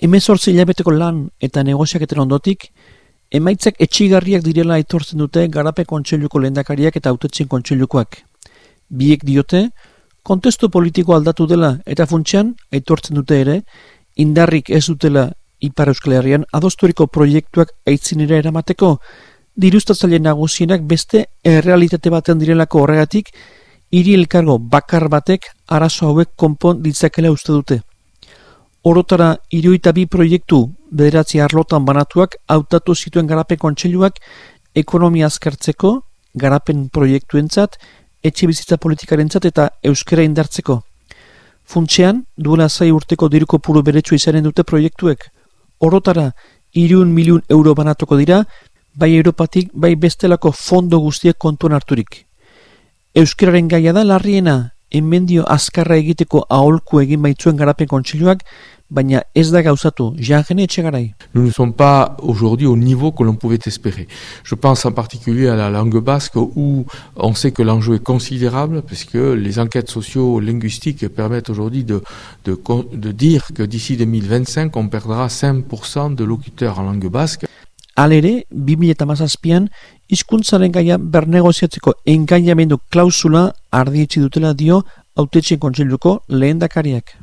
Hemezortzi hilabeteko lan eta negoziaketen ondotik, emaitzak etxigarriak direla aitortzen dute garape kontseiluko lehendakariak eta autetzen kontseilukoak. Biek diote, kontestu politiko aldatu dela eta funtsean aitortzen dute ere, indarrik ez dutela Ipar Euskal Herrian adosturiko proiektuak aitzinera eramateko, diruztatzaile nagusienak beste errealitate batean direlako horregatik, hiri elkargo bakar batek arazo hauek konpon ditzakela uste dute. Orotara iruita bi proiektu bederatzi arlotan banatuak hautatu zituen garapen kontseiluak ekonomia azkartzeko, garapen proiektuentzat, etxe bizitza politikarentzat eta euskera indartzeko. Funtsean, duela zai urteko diruko puru beretsu izanen dute proiektuek. Orotara, irun miliun euro banatuko dira, bai Europatik, bai bestelako fondo guztiek kontuan harturik. Euskararen gaia da larriena, Nous ne sommes pas aujourd'hui au niveau que l'on pouvait espérer. Je pense en particulier à la langue basque où on sait que l'enjeu est considérable puisque les enquêtes socio-linguistiques permettent aujourd'hui de, de dire que d'ici 2025 on perdra 5% de locuteurs en langue basque. Alere, 2008an, hizkuntzaren gaia bernegoziatzeko engainamendu klausula ardietzi dutela dio autetxen kontseiluko lehen dakariak.